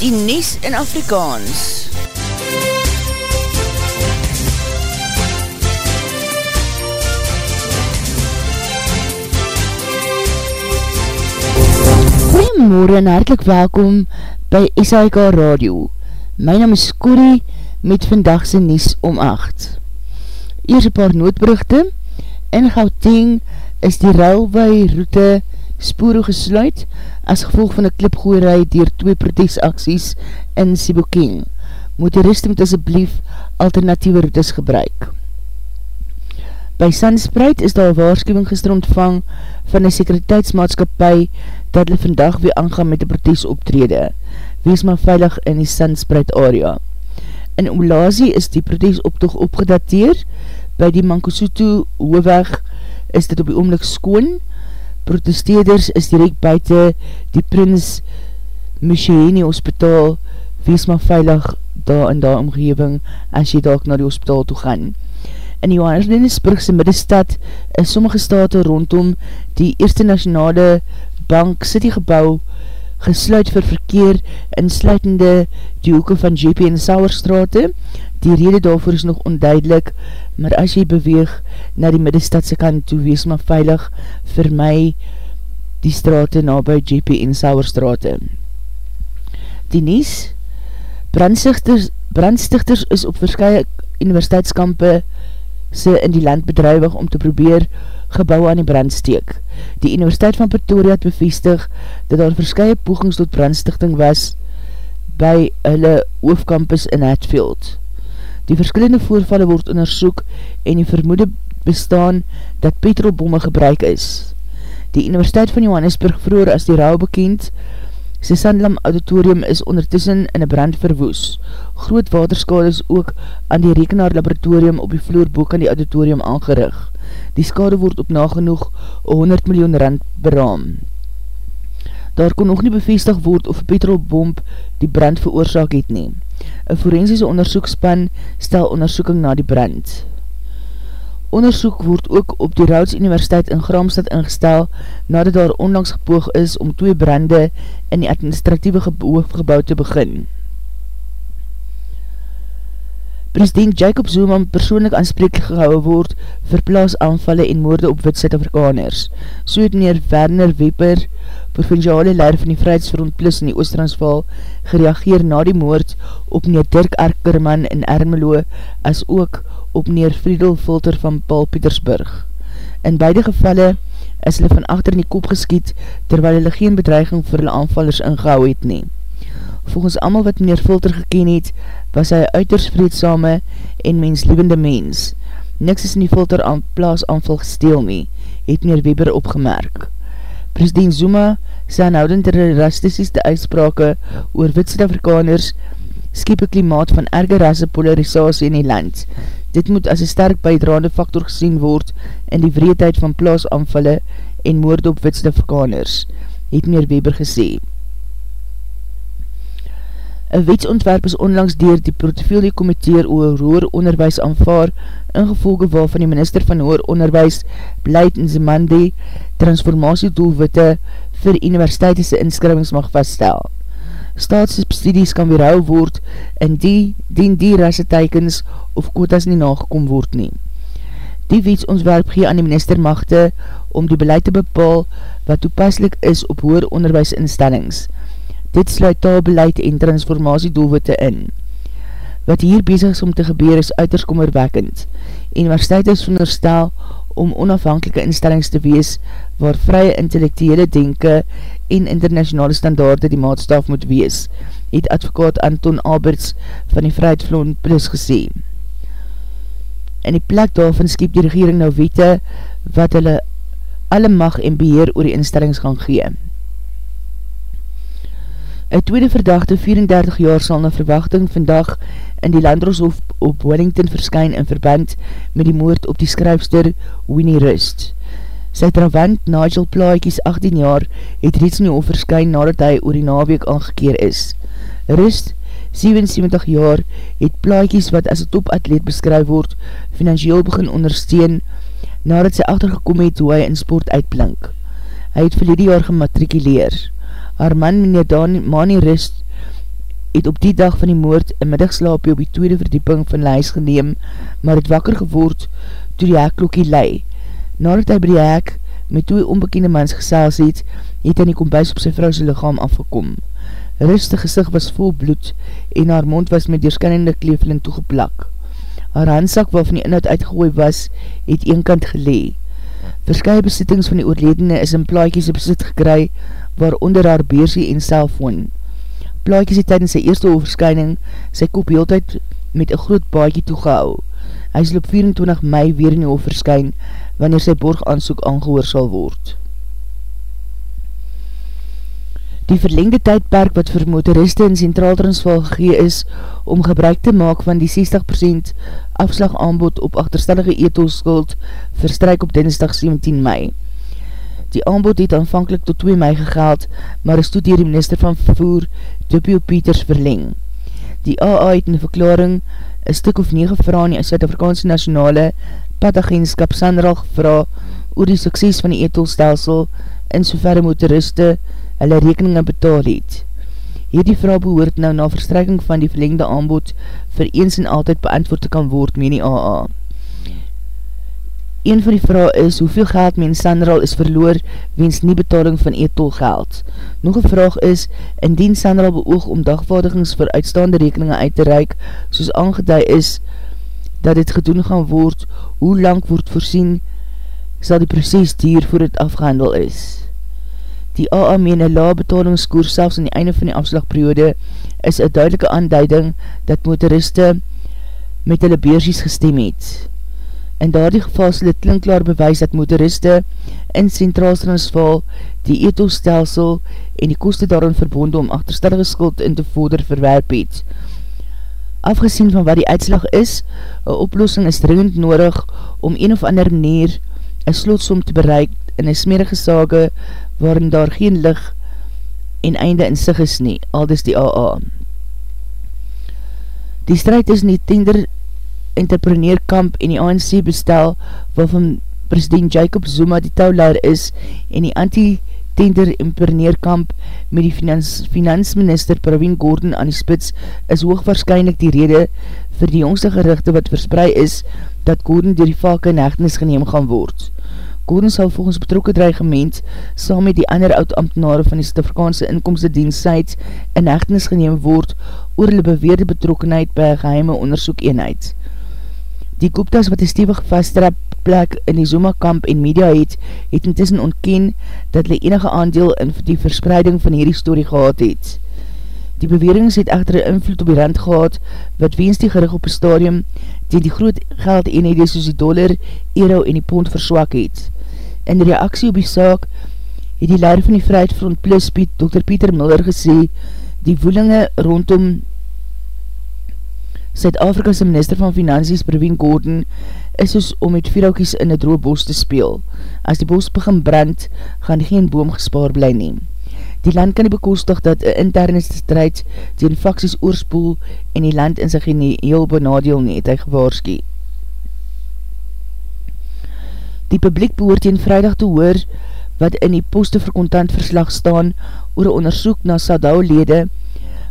die Nies in Afrikaans. Goeiemorgen en hartelijk welkom by SAIK Radio. My naam is Corrie met vandagse Nies om 8. Eers een paar noodberichte. In Gauteng is die railway route spore gesluit as gevolg van een klipgooierij dier twee protesacties in Sibokeng. Motoriste moet asjeblief alternatieve routes gebruik. By Sandspreid is daar waarschuwing gister ontvang van die sekuriteitsmaatskapie dat hulle vandag weer aangaan met die protesoptrede. Wees maar veilig in die Sandspreid area. In Oulazie is die protesoptoog opgedateer. By die Mankosutu hoofweg is dit op die oomlik skoon. Protesteerders is direct buiten die Prins Michiheni hospitaal. Wees maar veilig daar in daar omgeving as jy daar na die hospitaal toe gaan. In Johannesburgse middestad is sommige state rondom die Eerste Nationale Bank City gebouw gesluit vir verkeer in sluitende die hoeke van JP en Sauerstrate. Die rede daarvoor is nog onduidelik, maar as jy beweeg na die middestadse kant toe, wees maar veilig vir my die strate na by JP en Sauerstrate. Die Nies, brandstichters, brandstichters is op verskye universiteitskampe se in die land bedrijwig om te probeer gebouw aan die brandsteek. Die Universiteit van Pretoria het bevestig dat daar verskye pogings tot brandstichting was by hulle hoofdcampus in Hatfield. Die verskillende voorvalle word onderzoek en die vermoede bestaan dat petrolbomme gebruik is. Die Universiteit van Johannesburg vroeger as die rouw bekend, sy Sandlam auditorium is ondertussen in een brand verwoes. Groot waterskade is ook aan die rekenaar laboratorium op die vloerboek aan die auditorium aangerig. Die skade word op nagenoeg 100 miljoen rand beraam. Daar kon nog nie bevestig word of petrolbomb die brand veroorzaak het nie. Een forensiese onderzoekspan stel onderzoeking na die brand. Onderzoek word ook op die Rauds Universiteit in Gramstad ingestel nadat daar onlangs gepoog is om twee brande in die administratieve gebouw te begin. President Jacob Zuma persoonlik aanspreeklik gehou word vir plaasaanvalle en moorde op wit Suid-Afrikaners. So het meneer Werner Weber, provinciale leider van die Vrijheidsfront Plus in die Oostransval, gereageer na die moord op meneer Dirk Arkerman in Ermelo, as ook op meneer Friedel Fulter van Paul Petersburg. In beide gevalle is hulle van achter in die kop geskiet, terwyl hulle geen bedreiging vir hulle aanvallers ingehou het neem. Volgens amal wat meneer Fulter geken het, was hy uiters vreedsame en menslievende mens. Niks is in die Fulter aan plaas aanval gesteel nie, het meneer Weber opgemerk. President Zuma sy aanhoudend terroristischste uitsprake oor wit Suid-Afrikaners skiep een klimaat van erge rasse polarisatie in die land. Dit moet as een sterk bijdraande factor gesien word in die vreedheid van plaasaanvalle en moord op wit Suid-Afrikaners, het meneer Weber gesê. Een wetsontwerp is onlangs dier die portfolio committeer oor hoer onderwijs aanvaar, ingevolge waarvan die minister van hoer onderwijs Blyt in Zemande transformatiedoelwitte vir universiteitse inskrywings mag vaststel. Staatssubsidies kan weerhou word en die dien die rasse teikens of quotas nie nagekom word nie. Die wetsontwerp gee aan die minister machte om die beleid te bepaal wat toepaslik is op hoer onderwijsinstellings, Dit sluit taalbeleid en transformatiedoelwitte in. Wat hier bezig is om te gebeur is uiters kommerwekkend. Universiteit is veronderstel om onafhankelike instellings te wees waar vrye intellectuele denke en internationale standaarde die maatstaf moet wees, het advokaat Anton Alberts van die Vrijheid Vloon Plus gesê. In die plek daarvan skiep die regering nou wete wat hulle alle mag en beheer oor die instellings gaan gee. Een tweede verdachte 34 jaar sal na verwachting vandag in die Landroshof op Wellington verskyn in verband met die moord op die skryfster Winnie Rust. Sy trawant Nigel Plaaikies 18 jaar het reeds in die hof verskyn nadat hy oor die naweek aangekeer is. Rust, 77 jaar, het Plaaikies wat as een topatleet beskryf word, financieel begin ondersteun nadat sy achtergekom het hoe hy in sport uitblink. Hy het verlede jaar gematrikuleer. Haar man, meneer Mani Rist, het op die dag van die moord een middagslaapje op die tweede verdieping van huis geneem, maar het wakker geword toe die hekklokkie lei. Nadat hy by die hek met twee onbekende mans gesels het, het hy die kombuis op sy vrouwse lichaam afgekom. Ruste gezicht was vol bloed en haar mond was met deurskannende kleveling toegeplak. Haar handsak waarvan die inhoud uitgegooi was, het een kant gelee. Verskye besittings van die oorledene is in plaatjies op besit gekry, waaronder haar beersie en cellfoon. Plaatjies het tydens sy eerste overskyning sy kop heeltijd met een groot baadje toegehou. Hy sal op 24 mei weer in die overskyn, wanneer sy borgaansoek aangehoor sal word. Die verlengde tydperk wat vir motoriste in Centraal Transvaal gegee is om gebruik te maak van die 60% afslag aanbod op achterstellige etolskuld verstryk op dinsdag 17 mei. Die aanbod het aanvankelijk tot 2 mei gegeld, maar is toe dier die minister van vervoer Tupio Peters verleng. Die AA het in verklaring een stuk of 9 vraag in die Suid-Afrikaanse nationale padagentskap Sandral gevra oor die sukses van die etolstelsel in soverre motoriste hulle rekeninge betaal het. Hierdie vraag behoort nou na verstrekking van die verlengde aanbod vir eens en altyd beantwoord te kan word, meen die AA. Een van die vraag is, hoeveel geld men Sandral is verloor wens nie betaling van e-tol geld? Nog een vraag is, indien Sandral beoog om dagvaardigings vir uitstaande rekeninge uit te reik, soos aangeduid is, dat dit gedoen gaan word, hoe lang word voorsien, sal die proces dier voor het afgehandel is. Die AA meen een laag betalingskoer selfs aan die einde van die afslagperiode is een duidelike aanduiding dat motoriste met hulle beursies gestem het. In daardie geval sal het klinkklaar bewys dat motoriste in Centraal Transvaal die etostelsel en die koste daarin verbonde om achterstellige skuld in te vorder verwerp het. Afgesien van wat die uitslag is, een oplossing is dringend nodig om een of ander manier een slotsom te bereik in een smerige sage waarin daar geen lig en einde in sig is nie, aldus die AA. Die strijd is in die tender entrepreneurkamp en die ANC bestel waarvan president Jacob Zuma die touwlaar is en die anti-tender entrepreneurkamp met die finans, finansminister Praveen Gordon aan die spits is hoogwaarschijnlijk die rede vir die jongste gerichte wat verspreid is dat Gordon dier die valke in hechtenis geneem gaan word. Gordon sal volgens betrokke dreigement saam met die ander oud-ambtenare van die Stifrikaanse inkomste dienstheid in hechtenis geneem word oor hulle beweerde betrokkenheid by een geheime onderzoek eenheid. Die Gupta's wat die stevig vasttrap plek in die Zuma-kamp en media het, het intussen ontken dat hulle enige aandeel in die verspreiding van hierdie story gehad het. Die bewerings het echter een invloed op die rand gehad, wat weens die gerig op die stadium die die groot geld eenhede soos die dollar, euro en die pond verswak het. In reaksie op die saak het die leider van die Vrijheidfront Plus, Piet, Dr. Pieter Miller gesê, die woelinge rondom Zuid-Afrika's minister van Finansies, Praveen Gordon, is soos om met vierhoutjies in die droe bos te speel. As die bos begin brand, gaan geen boom gespaar bly neem. Die land kan nie bekostig dat een interne strijd tegen faksies oorspoel en die land in sy heel benadeel nie, het hy gewaarski. Die publiek behoort in vrijdag te hoor wat in die poste vir kontant verslag staan oor een onderzoek na Sadao-lede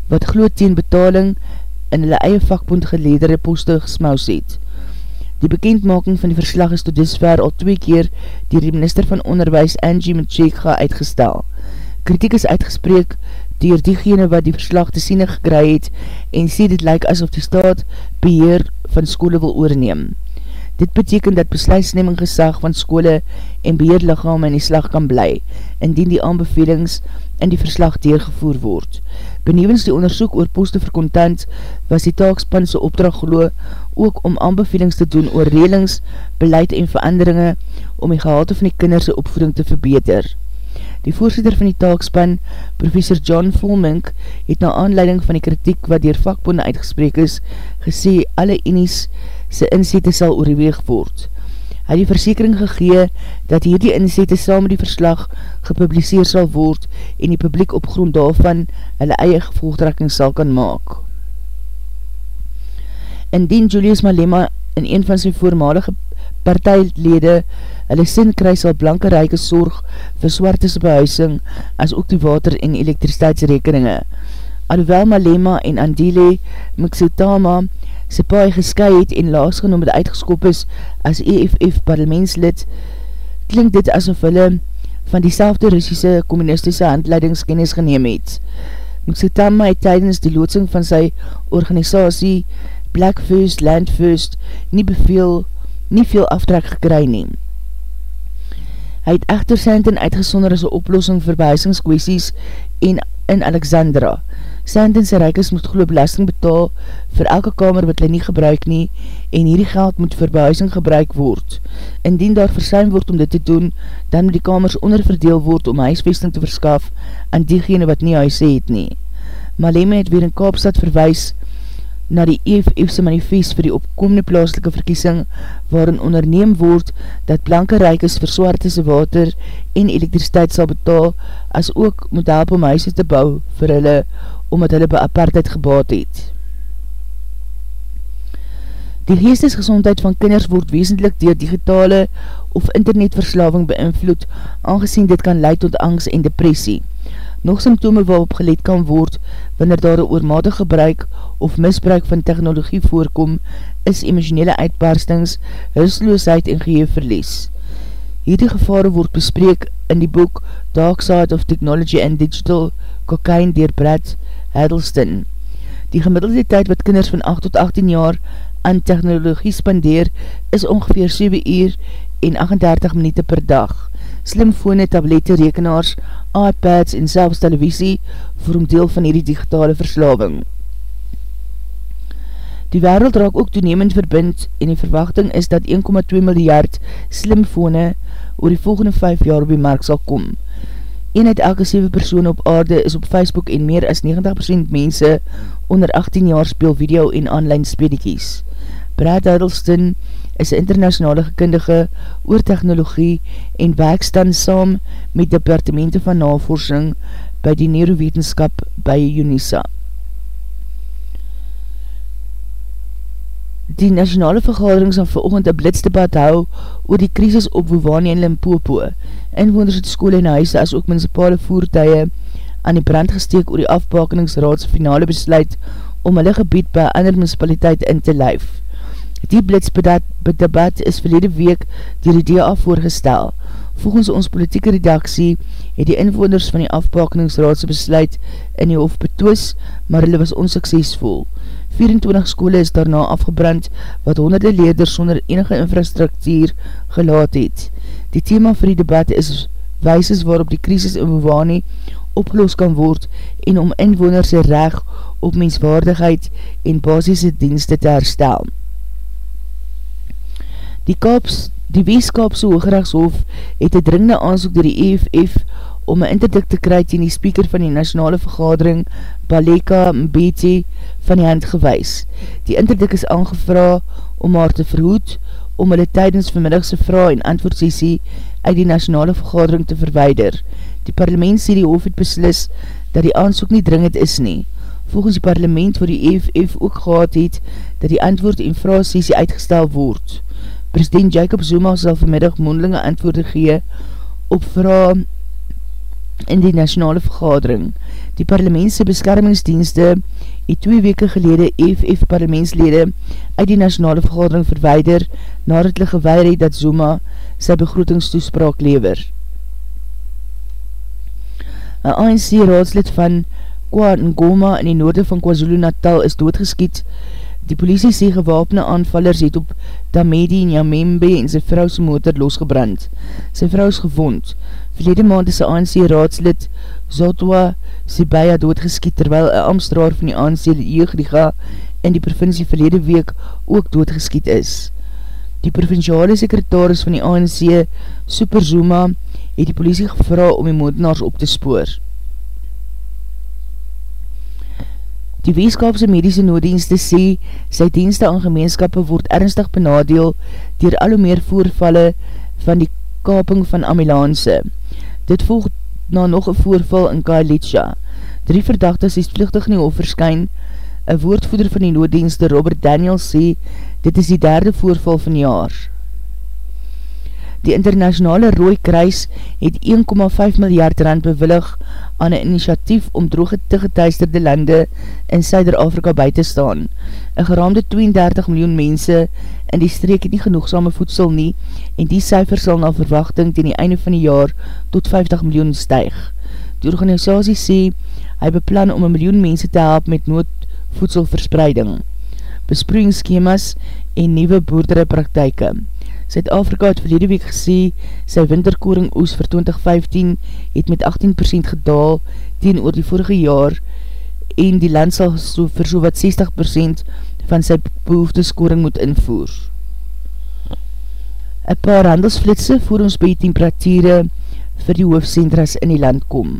wat gloot teen betaling in hulle eie vakbond geledere poste gesmaus het. Die bekendmaking van die verslag is tot disver al twee keer dier die minister van onderwijs Angie Macheka uitgestel kritiek is uitgespreek dier diegene wat die verslag te siene gekry het en sê dit lyk asof die staat beheer van skole wil oorneem. Dit beteken dat besluisneming gesag van skole en beheerlichaam in die slag kan bly, indien die aanbevelings in die verslag deurgevoer word. Benevens die onderzoek oor poste vir content was die taakspanse opdracht geloo ook om aanbevelings te doen oor relings, beleid en veranderinge om die gehalte van die kinderse opvoeding te verbeter. Die voorzitter van die taakspan, professor John Volmink, het na aanleiding van die kritiek wat dier vakbonde uitgesprek is, gesê alle enies sy inzette sal oorweeg word. Hy het die versekering gegee dat hierdie inzette saam met die verslag gepubliseer sal word en die publiek op grond daarvan hulle eie gevolgtrekking sal kan maak. Indien Julius Malema in een van sy voormalige partijlede Hulle sin kry sal blanke reike sorg vir swartes behuising as ook die water en elektriciteitsrekeninge. Alhoewel Malema en Andile Mixotama sy paai gesky het en laas genoem het uitgeskop is as EFF parlementslid, klink dit asof hulle van die selfde Russische communistische handleidingskennis geneem het. Mixotama het tydens die loodsing van sy organisatie Black First, Land First nie beveel, nie veel aftrek gekry neem. Hy het echter Sandton uitgesonder as een oplossing vir behuisingskwesties en in Alexandra. Sandton sy reikers moet geloof belasting betaal vir elke kamer wat hulle nie gebruik nie en hierdie geld moet vir behuising gebruik word. Indien daar versuim word om dit te doen, dan moet die kamers onderverdeel word om huisvesting te verskaf aan diegene wat nie huis het nie. Maleme het weer in Kaapstad verwijs na die EFF'se manifest vir die opkomende plaaslike verkiesing waarin onderneem word dat blanke reikes vir swaartese water en elektriciteit sal betaal as ook moet help om huise te bou vir hulle omdat hulle by apartheid gebaat het. Die geestesgezondheid van kinders word wesentlich dier digitale of internetverslaving beïnvloed aangezien dit kan leid tot angst en depressie. Nog symptome waarop geleid kan word wanneer daar een oormatig gebruik of misbruik van technologie voorkom, is emotionele uitbarstings, hulsloosheid en geheefverlies. Hierdie gevare word bespreek in die boek Dark Side of Technology and Digital Cocaine dier Brad Hedelston. Die gemiddelde tyd wat kinders van 8 tot 18 jaar aan technologie spandeer is ongeveer 7 uur en 38 minuut per dag slimfone, tablette, rekenaars, iPads en selfs televisie vorm deel van hierdie digitale verslaving. Die wereld raak ook toenemend verbind en die verwachting is dat 1,2 miljard slimfone oor die volgende 5 jaar op die markt sal kom. Een uit elke 7 persoon op aarde is op Facebook en meer as 90% mense onder 18 jaar speel video en online spedikies. Brad Huddleston is internationale gekundige oor technologie en werkstan saam met departemente van navorsing by die neurowetenskap by UNISA. Die nationale vergadering sal veroogend een blitsdebat hou oor die krisis op Wovani en Limpopo. Inwoners het skole en huise as ook municipale voertuie aan die brand gesteek oor die afbakeningsraadse finale besluit om hulle gebied by ander municipaliteit in te lijf. Die blitsdebat is verlede week dier die DA voorgestel. Volgens ons politieke redaksie het die inwoners van die afbakeningsraadse besluit in die hof betoos, maar hulle was onsuksesvol. 24 skole is daarna afgebrand wat honderde leerders sonder enige infrastruktuur gelaat het. Die thema vir die debat is weises waarop die krisis in Wovani opgeloos kan word en om inwoners reg op menswaardigheid en basisse dienste te herstel. Die Kaaps, die Weeskaapse Hoogrechtshof het een dringende aanzoek door die EFF om een interdik te kry in die speaker van die nationale vergadering Baleka Mbete van die hand gewys. Die interdik is aangevra om haar te verhoed om hulle tydens vanmiddagse vraag en antwoordsessie uit die nationale vergadering te verweider. Die parlement sê die hof het beslis dat die aansoek nie dringend is nie. Volgens die parlement waar die EFF ook gehad het dat die antwoord en vraag sessie uitgestel word. President Jacob Zuma sal vanmiddag mondelinge antwoorde gee op vraag in die nationale vergadering. Die parlementse beskermingsdienste het twee weke gelede EFF parlementslede uit die nationale vergadering verweider nadat hulle gewaar het dat Zuma sy begrotingstoespraak lever. Een ANC raadslid van Kwa Ngoma in die noorde van KwaZulu Natal is doodgeskiet Die politie sê gewapende aanvallers het op Tamedi en Yamembe en sy vrouwse motor losgebrand. Sy vrou is gewond. Verlede maand is sy ANC raadslid Zotwa Sibaya doodgeskiet terwyl een amstraar van die ANC Jeugriga in die provincie verlede week ook doodgeskiet is. Die provinciale sekretaris van die ANC Super Zuma het die politie gevra om die moordenaars op te spoor. Die weeskapse medische nooddienste sê, sy dienste aan gemeenskappe word ernstig benadeel dier al hoe meer voorvalle van die kaping van ambulance. Dit volg na nog een voorval in Kailitsja. Drie verdachtes is vluchtig nie overskyn. Een woordvoeder van die nooddienste, Robert Daniels, sê, dit is die derde voorval van jaar. Die internationale Rooi Kruis het 1,5 miljard rand bewillig aan een initiatief om droge te getuisterde lande in Suider-Afrika by te staan. Een geraamde 32 miljoen mense in die streek het nie genoegsame voedsel nie en die cijfer sal na verwachting ten die einde van die jaar tot 50 miljoen stuig. Die organisatie sê hy beplan om een miljoen mense te help met noodvoedselverspreiding, besproeingsschemas en nieuwe boerdere Zuid-Afrika het verlede week gesê sy winterkoring oes vir 2015 het met 18% gedaal teen oor die vorige jaar en die land sal so vir so wat 60% van sy behoefteskoring moet invoer. Een paar handelsflitse voor ons by die temperatuurde vir die hoofdcentras in die land kom.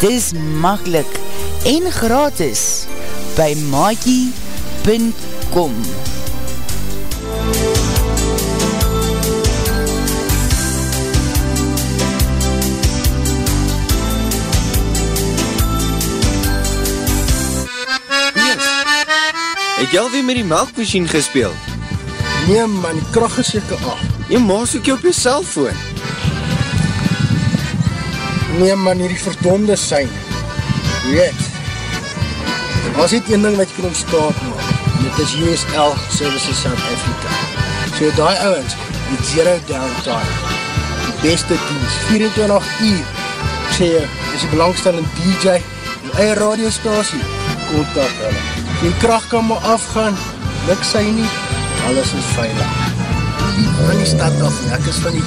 Dis makkelijk en gratis by maakie.com Het jy alweer met die melkmachine gespeeld? Nee man, die kracht is jyke af. Jy maas ook jy op jy cellfoon. Nee man, hier die verdonde sein. Weet, as dit een ding wat jy kan ontstaat maak, dit is USL Services South Africa. So die ouwens, die zero downtime, die beste dienst, 24 uur, ek sê jy, is die belangstellende DJ, die eie radiostasie, kontak hulle. Die kracht kan maar afgaan, luk sy nie, alles is veilig. Van die stad af, ek is van die,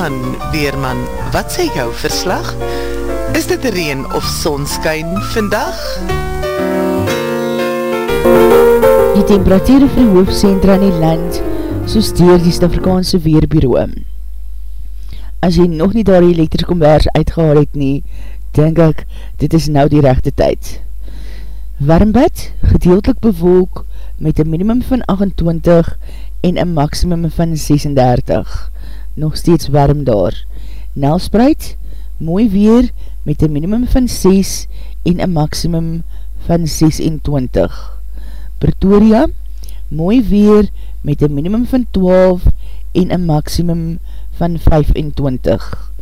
Weerman, Weerman, wat sê jou verslag? Is dit reen of sonskyn vandag? Die temperatuur vir die hoofdcentra in die land soos dier die Stafrikaanse Weerbureau. As jy nog nie daar die elektriskombers uitgehaal het nie, denk ek, dit is nou die rechte tyd. Warmbad, gedeeltelik bewolk met een minimum van 28 en een maximum van 36 nog steeds warm daar. Nelspreid, mooi weer met een minimum van 6 en een maximum van 26. Pretoria, mooi weer met een minimum van 12 en een maximum van 25.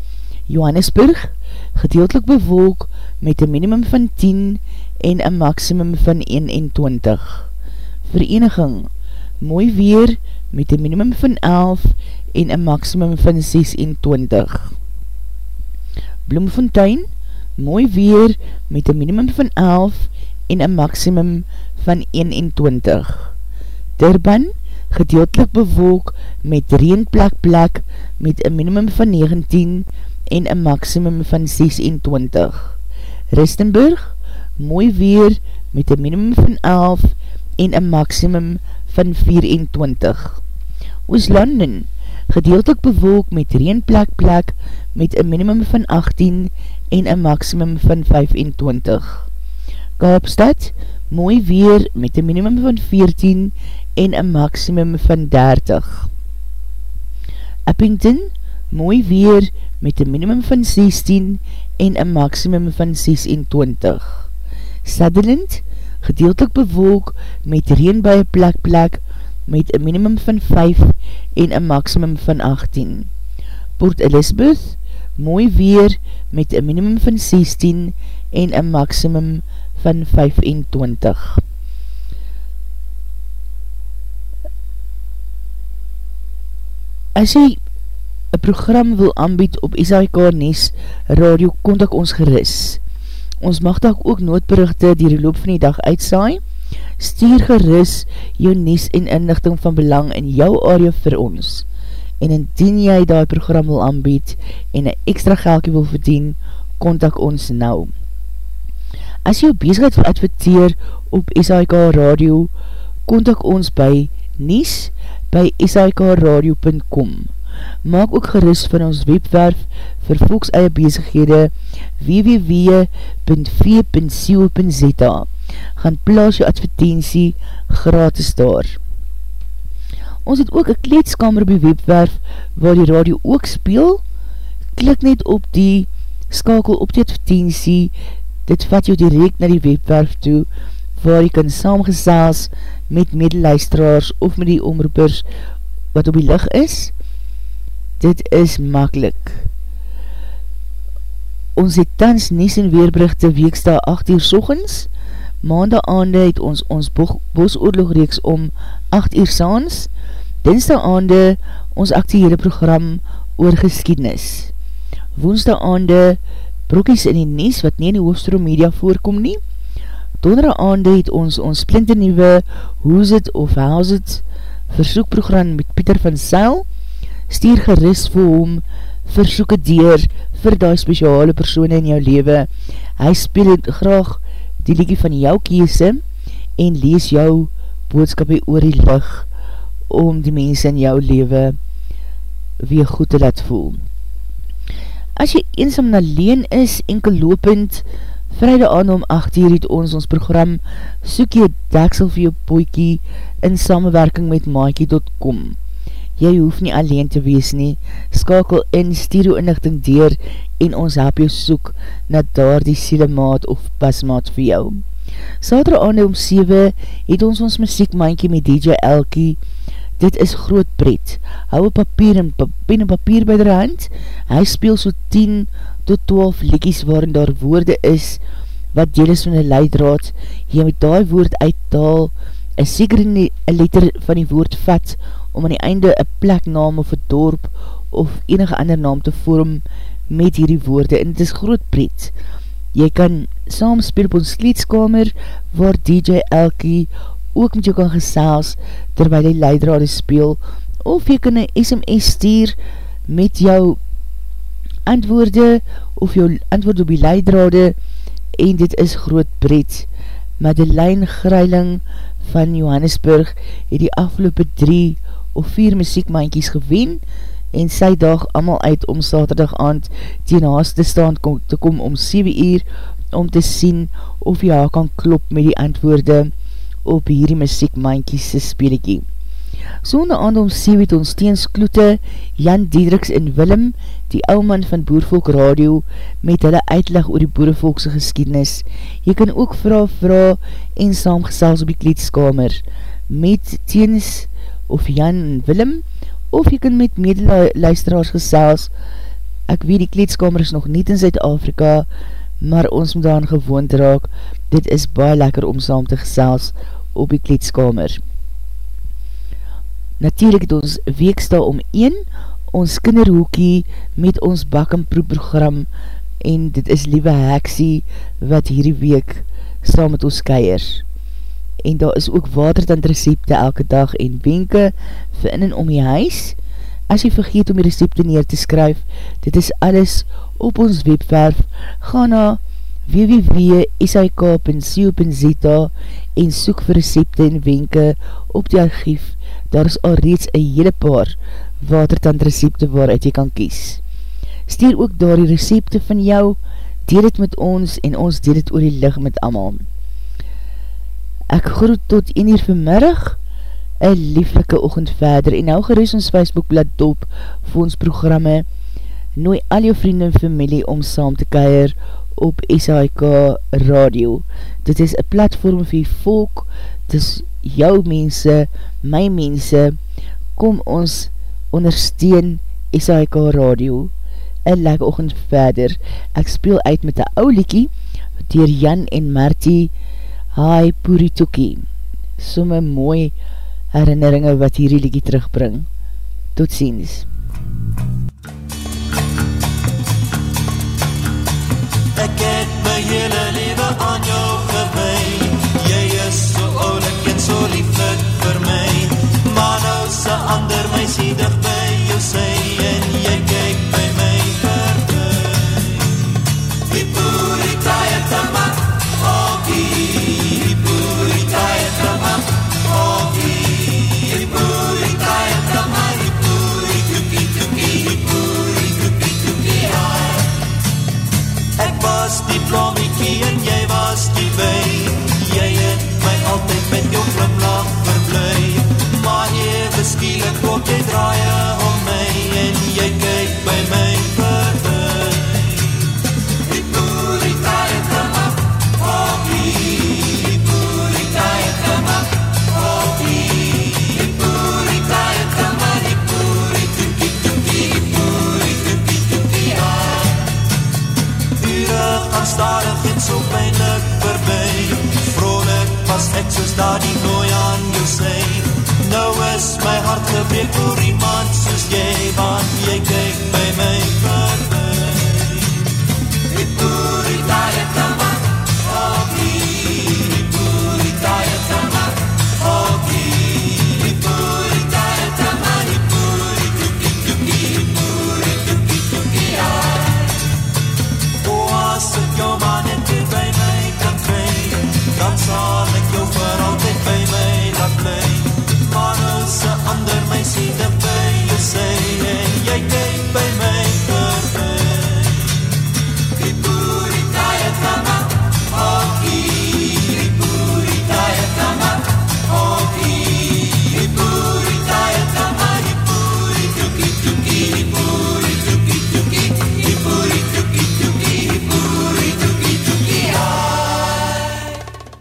Johannesburg, gedeeltelik bewolk met een minimum van 10 en een maximum van 21. Vereniging, mooi weer met een minimum van 11 en een maximum van 26. Bloemfontein, mooi weer met een minimum van 11 en een maximum van 21. Durban, gedeeltelik bewolk met reenplak plak met een minimum van 19 en een maximum van 26. Ristenburg, mooi weer met een minimum van 11 en een maximum van 24. Ooslanden, gedeeltelik bewolk met reenplek plek met een minimum van 18 en een maximum van 25. Kaapstad, mooi weer met een minimum van 14 en een maximum van 30. Eppington, mooi weer met een minimum van 16 en een maximum van 26. Sutherland, gedeeltelik bewolk met reen by een plek plek met een minimum van 5 en een maximum van 18. Port Elizabeth, mooi weer met een minimum van 16 en een maximum van 25. As jy een program wil aanbied op SAIK Nes Radio, kontak ons geris. Ons mag dag ook noodberichte die die loop van die dag uitsaai, stuur geris jou nies en inlichting van belang in jou area vir ons. en indien jy die program wil aanbied en een extra geldje wil verdien, kontak ons nou. As jy bezigheid wil adverteer op SIK Radio, kontak ons by nies by sikradio.com. Maak ook gerust van ons webwerf vir volks eie bezighede www.v.co.za Gaan plaas jou advertentie gratis daar. Ons het ook een kleedskamer op die webwerf waar die radio ook speel. Klik net op die skakel op die advertentie. Dit vat jou direct na die webwerf toe waar jy kan saamgesels met medeluisteraars of met die omroepers wat op die lig is. Dit is makkelijk. Ons het tans Nies en Weerberichte weeksta 8 uur sochens. Maandag aande het ons ons bosoorlogreeks om 8 uur saans. Dinsdag aande ons actiehele program oor geskiednis. Woensdag aande broekies in die Nies wat nie in die hoofdstroom media voorkom nie. Dondere aande het ons ons splinternieuwe Who's It of How's It versoekprogram met Pieter van Seil stuur geris vir hom versoek het dier vir die speciale persoon in jou leven hy speel het graag die liekie van jou kiese en lees jou boodskap oor die lig om die mense in jou leven weer goed te laat voel as jy eensam na leen is enkel lopend Vrijde aan om 8 uur het ons ons program Soek jy deksel vir jou poikie in samenwerking met Maakie.com. Jy hoef nie alleen te wees nie, skakel in stereo inlichting deur en ons help jou soek na daar die sielemaat of pasmaat vir jou. Sater aan om 7 het ons ons muziek Maakie met DJ Elkie Dit is groot pret. Hou papier en pen en papier by die hand. Hy speel so 10 tot 12 likies waarin daar woorde is wat deel is van die leidraad, jy moet die woord uittaal, en seker in die letter van die woord vat, om aan die einde een pleknaam of een dorp of enige ander naam te vorm met hierdie woorde, en het is groot pret. Jy kan saam speel op ons kleedskamer, waar DJ Elkie ook met jou kan gesels, terwijl die leidraad speel, of jy kan een SMS stuur met jou antwoorde of jou antwoord op die leidrade en dit is groot bret. Madeleine Greiling van Johannesburg het die afgelopen drie of vier muziekmaankies gewen en sy dag allemaal uit om saterdag aand teen haast te staan kom, te kom om 7 uur om te sien of jy haar kan klop met die antwoorde op hierdie muziekmaankies se speelikie. Sonde aan om sê het ons teens kloete Jan Diedriks en Willem, die ouman van Boervolk Radio, met hulle uitleg oor die boerevolkse geskiednis. Jy kan ook vraag vraag en saamgesels op die kleedskamer met teens of Jan en Willem, of jy kan met medeluisteraars gesels. Ek weet die kleedskamer is nog niet in Zuid-Afrika, maar ons moet daar gewoond raak. Dit is baie lekker om saam te gesels op die kleedskamer. Natuurlijk het ons weeksta om 1, ons kinderhoekie met ons bak en proe program en dit is liewe heksie wat hierdie week saam met ons keier. En daar is ook watertand recepte elke dag en wenke vir in en om die huis. As jy vergeet om die recepte neer te skryf, dit is alles op ons webwerf. Ga na www.sik.co.za en soek vir recepte en wenke op die archief daar is al reeds een hele paar watertand recepte waaruit jy kan kies. Stuur ook daar die recepte van jou, deel het met ons en ons deel het oor die licht met amal. Ek groet tot 1 uur vanmiddag, een lieflike ochend verder en nou gerust ons Facebookblad dop vir ons programme. Nooi al jou vrienden en familie om saam te keir op SHK Radio. Dit is een platform vir volk, dit is jou mense, my mense, kom ons ondersteun SHK Radio. Een lekker ochend verder. Ek speel uit met die ou liekie, dier Jan en Martie, Hai Puritoki. Somme mooi herinneringe wat hierdie liekie terugbring. Tot ziens. Ek het my hele leven aan jou geweid Jy is so oulik en so lieflik vir my Maar nou sy ander my jou sy ek soos daardie vlooi aan jou sê Nou is my hart gebreek voor iemand soos jy Want jy kyk by my verby. Ripurita, rita, rita